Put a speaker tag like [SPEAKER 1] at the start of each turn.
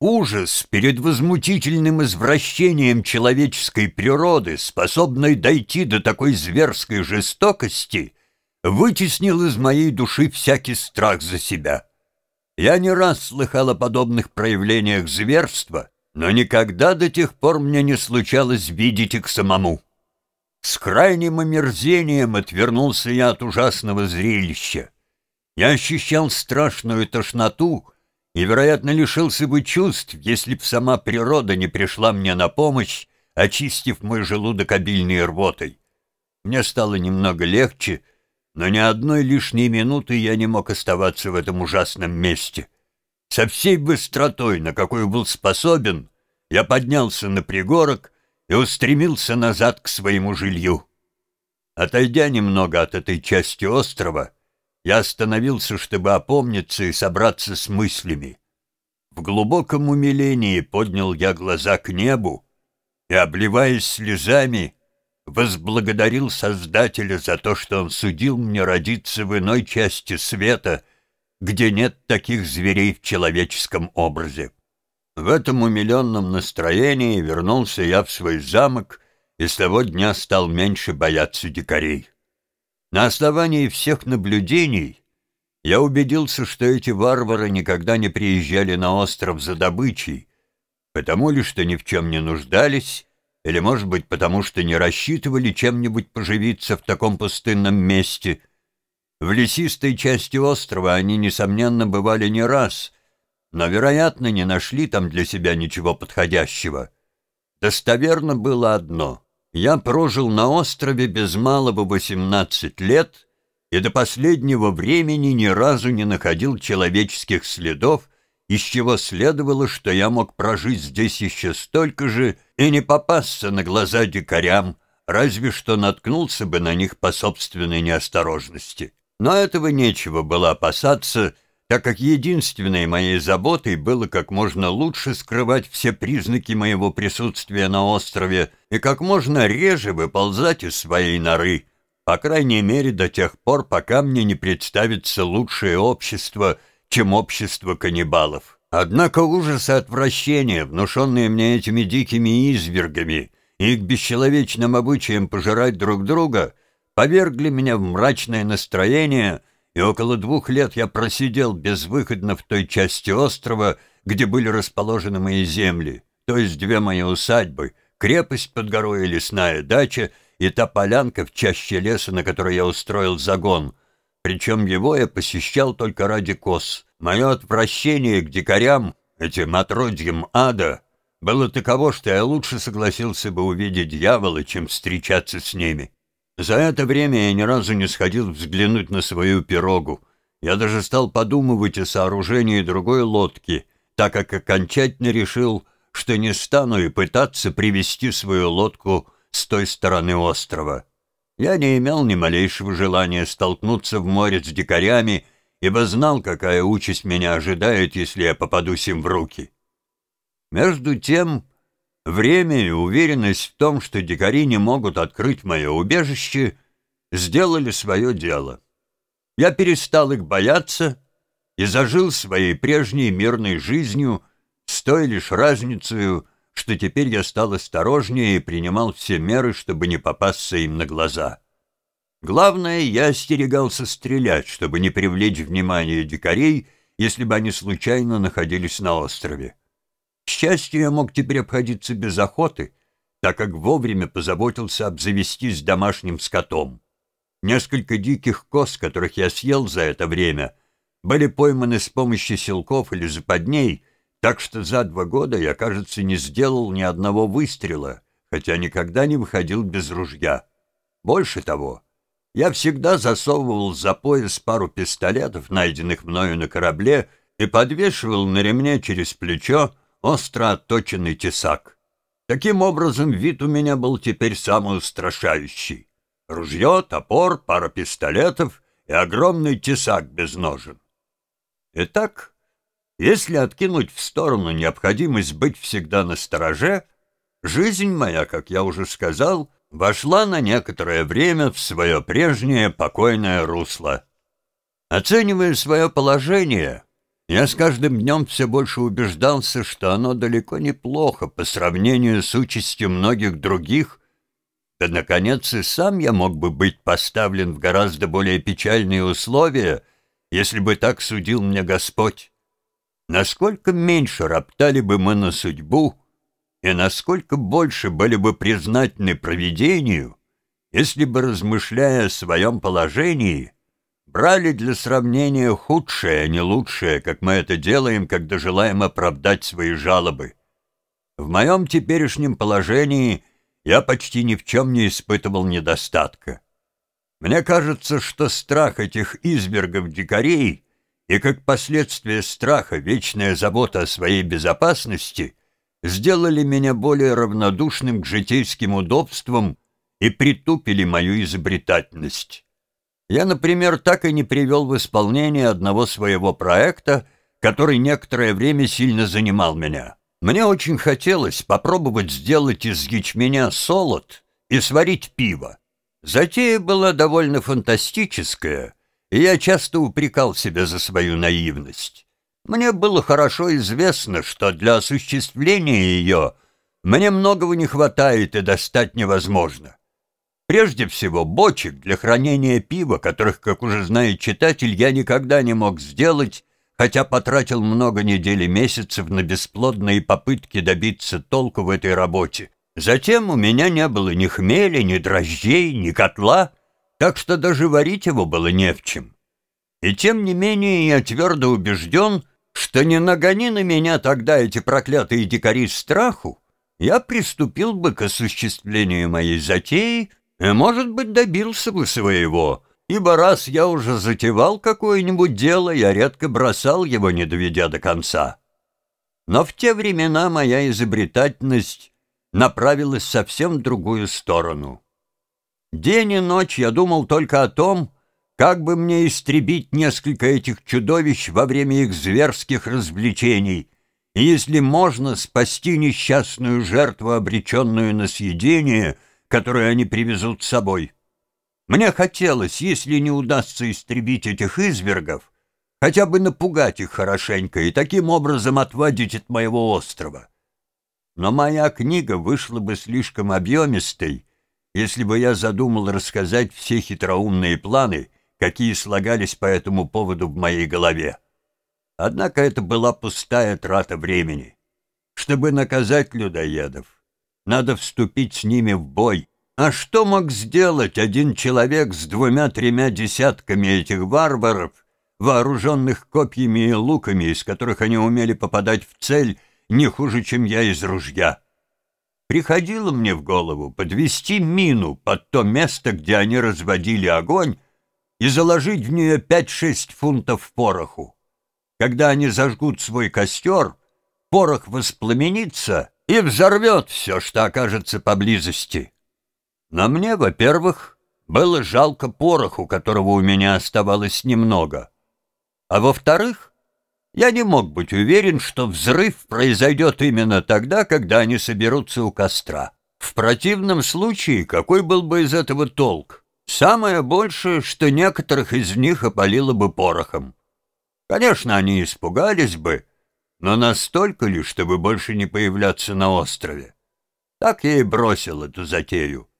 [SPEAKER 1] Ужас перед возмутительным извращением человеческой природы, способной дойти до такой зверской жестокости, вытеснил из моей души всякий страх за себя. Я не раз слыхал о подобных проявлениях зверства, но никогда до тех пор мне не случалось видеть их самому. С крайним омерзением отвернулся я от ужасного зрелища. Я ощущал страшную тошноту и, вероятно, лишился бы чувств, если б сама природа не пришла мне на помощь, очистив мой желудок обильной рвотой. Мне стало немного легче, но ни одной лишней минуты я не мог оставаться в этом ужасном месте. Со всей быстротой, на какую был способен, я поднялся на пригорок и устремился назад к своему жилью. Отойдя немного от этой части острова, я остановился, чтобы опомниться и собраться с мыслями. В глубоком умилении поднял я глаза к небу и, обливаясь слезами, возблагодарил Создателя за то, что он судил мне родиться в иной части света, где нет таких зверей в человеческом образе. В этом умиленном настроении вернулся я в свой замок и с того дня стал меньше бояться дикарей. На основании всех наблюдений я убедился, что эти варвары никогда не приезжали на остров за добычей, потому ли, что ни в чем не нуждались, или, может быть, потому что не рассчитывали чем-нибудь поживиться в таком пустынном месте. В лесистой части острова они, несомненно, бывали не раз, но, вероятно, не нашли там для себя ничего подходящего. Достоверно было одно — я прожил на острове без малого 18 лет и до последнего времени ни разу не находил человеческих следов, из чего следовало, что я мог прожить здесь еще столько же и не попасться на глаза дикарям, разве что наткнулся бы на них по собственной неосторожности. Но этого нечего было опасаться — так как единственной моей заботой было как можно лучше скрывать все признаки моего присутствия на острове и как можно реже выползать из своей норы, по крайней мере до тех пор, пока мне не представится лучшее общество, чем общество каннибалов. Однако ужас и отвращение, внушенные мне этими дикими извергами и их бесчеловечным обычаем пожирать друг друга, повергли меня в мрачное настроение — и около двух лет я просидел безвыходно в той части острова, где были расположены мои земли, то есть две мои усадьбы, крепость под горой и лесная дача, и та полянка в чаще леса, на которой я устроил загон. Причем его я посещал только ради коз. Мое отвращение к дикарям, этим отродьям ада, было таково, что я лучше согласился бы увидеть дьявола, чем встречаться с ними. За это время я ни разу не сходил взглянуть на свою пирогу. Я даже стал подумывать о сооружении другой лодки, так как окончательно решил, что не стану и пытаться привести свою лодку с той стороны острова. Я не имел ни малейшего желания столкнуться в море с дикарями, ибо знал, какая участь меня ожидает, если я попадусь им в руки. Между тем Время и уверенность в том, что дикари не могут открыть мое убежище, сделали свое дело. Я перестал их бояться и зажил своей прежней мирной жизнью с той лишь разницей, что теперь я стал осторожнее и принимал все меры, чтобы не попасться им на глаза. Главное, я остерегался стрелять, чтобы не привлечь внимание дикарей, если бы они случайно находились на острове. Счастью, я мог теперь обходиться без охоты, так как вовремя позаботился обзавестись домашним скотом. Несколько диких коз, которых я съел за это время, были пойманы с помощью силков или западней, так что за два года я, кажется, не сделал ни одного выстрела, хотя никогда не выходил без ружья. Больше того, я всегда засовывал за пояс пару пистолетов, найденных мною на корабле, и подвешивал на ремне через плечо остро отточенный тесак. Таким образом, вид у меня был теперь самый устрашающий. Ружье, топор, пара пистолетов и огромный тесак без ножен. Итак, если откинуть в сторону необходимость быть всегда на стороже, жизнь моя, как я уже сказал, вошла на некоторое время в свое прежнее покойное русло. Оценивая свое положение, Я с каждым днем все больше убеждался, что оно далеко неплохо по сравнению с участью многих других, да, наконец, и сам я мог бы быть поставлен в гораздо более печальные условия, если бы так судил мне Господь. Насколько меньше роптали бы мы на судьбу, и насколько больше были бы признательны провидению, если бы, размышляя о своем положении, брали для сравнения худшее, а не лучшее, как мы это делаем, когда желаем оправдать свои жалобы. В моем теперешнем положении я почти ни в чем не испытывал недостатка. Мне кажется, что страх этих извергов-дикарей и, как последствие страха, вечная забота о своей безопасности сделали меня более равнодушным к житейским удобствам и притупили мою изобретательность. Я, например, так и не привел в исполнение одного своего проекта, который некоторое время сильно занимал меня. Мне очень хотелось попробовать сделать из ячменя солод и сварить пиво. Затея была довольно фантастическая, и я часто упрекал себя за свою наивность. Мне было хорошо известно, что для осуществления ее мне многого не хватает и достать невозможно. Прежде всего, бочек для хранения пива, которых, как уже знает читатель, я никогда не мог сделать, хотя потратил много недель и месяцев на бесплодные попытки добиться толку в этой работе. Затем у меня не было ни хмеля, ни дрожжей, ни котла, так что даже варить его было не в чем. И тем не менее я твердо убежден, что не нагони на меня тогда эти проклятые дикари страху, я приступил бы к осуществлению моей затеи может быть, добился бы своего, ибо раз я уже затевал какое-нибудь дело, я редко бросал его, не доведя до конца. Но в те времена моя изобретательность направилась совсем в другую сторону. День и ночь я думал только о том, как бы мне истребить несколько этих чудовищ во время их зверских развлечений, и если можно спасти несчастную жертву, обреченную на съедение — которые они привезут с собой. Мне хотелось, если не удастся истребить этих извергов, хотя бы напугать их хорошенько и таким образом отводить от моего острова. Но моя книга вышла бы слишком объемистой, если бы я задумал рассказать все хитроумные планы, какие слагались по этому поводу в моей голове. Однако это была пустая трата времени. Чтобы наказать людоедов, надо вступить с ними в бой. А что мог сделать один человек с двумя-тремя десятками этих варваров, вооруженных копьями и луками, из которых они умели попадать в цель не хуже, чем я из ружья? Приходило мне в голову подвести мину под то место, где они разводили огонь, и заложить в нее пять-шесть фунтов пороху. Когда они зажгут свой костер, порох воспламенится — и взорвет все, что окажется поблизости. Но мне, во-первых, было жалко пороху, которого у меня оставалось немного. А во-вторых, я не мог быть уверен, что взрыв произойдет именно тогда, когда они соберутся у костра. В противном случае, какой был бы из этого толк? Самое большее, что некоторых из них опалило бы порохом. Конечно, они испугались бы, но настолько ли, чтобы больше не появляться на острове? Так я и бросил эту затею.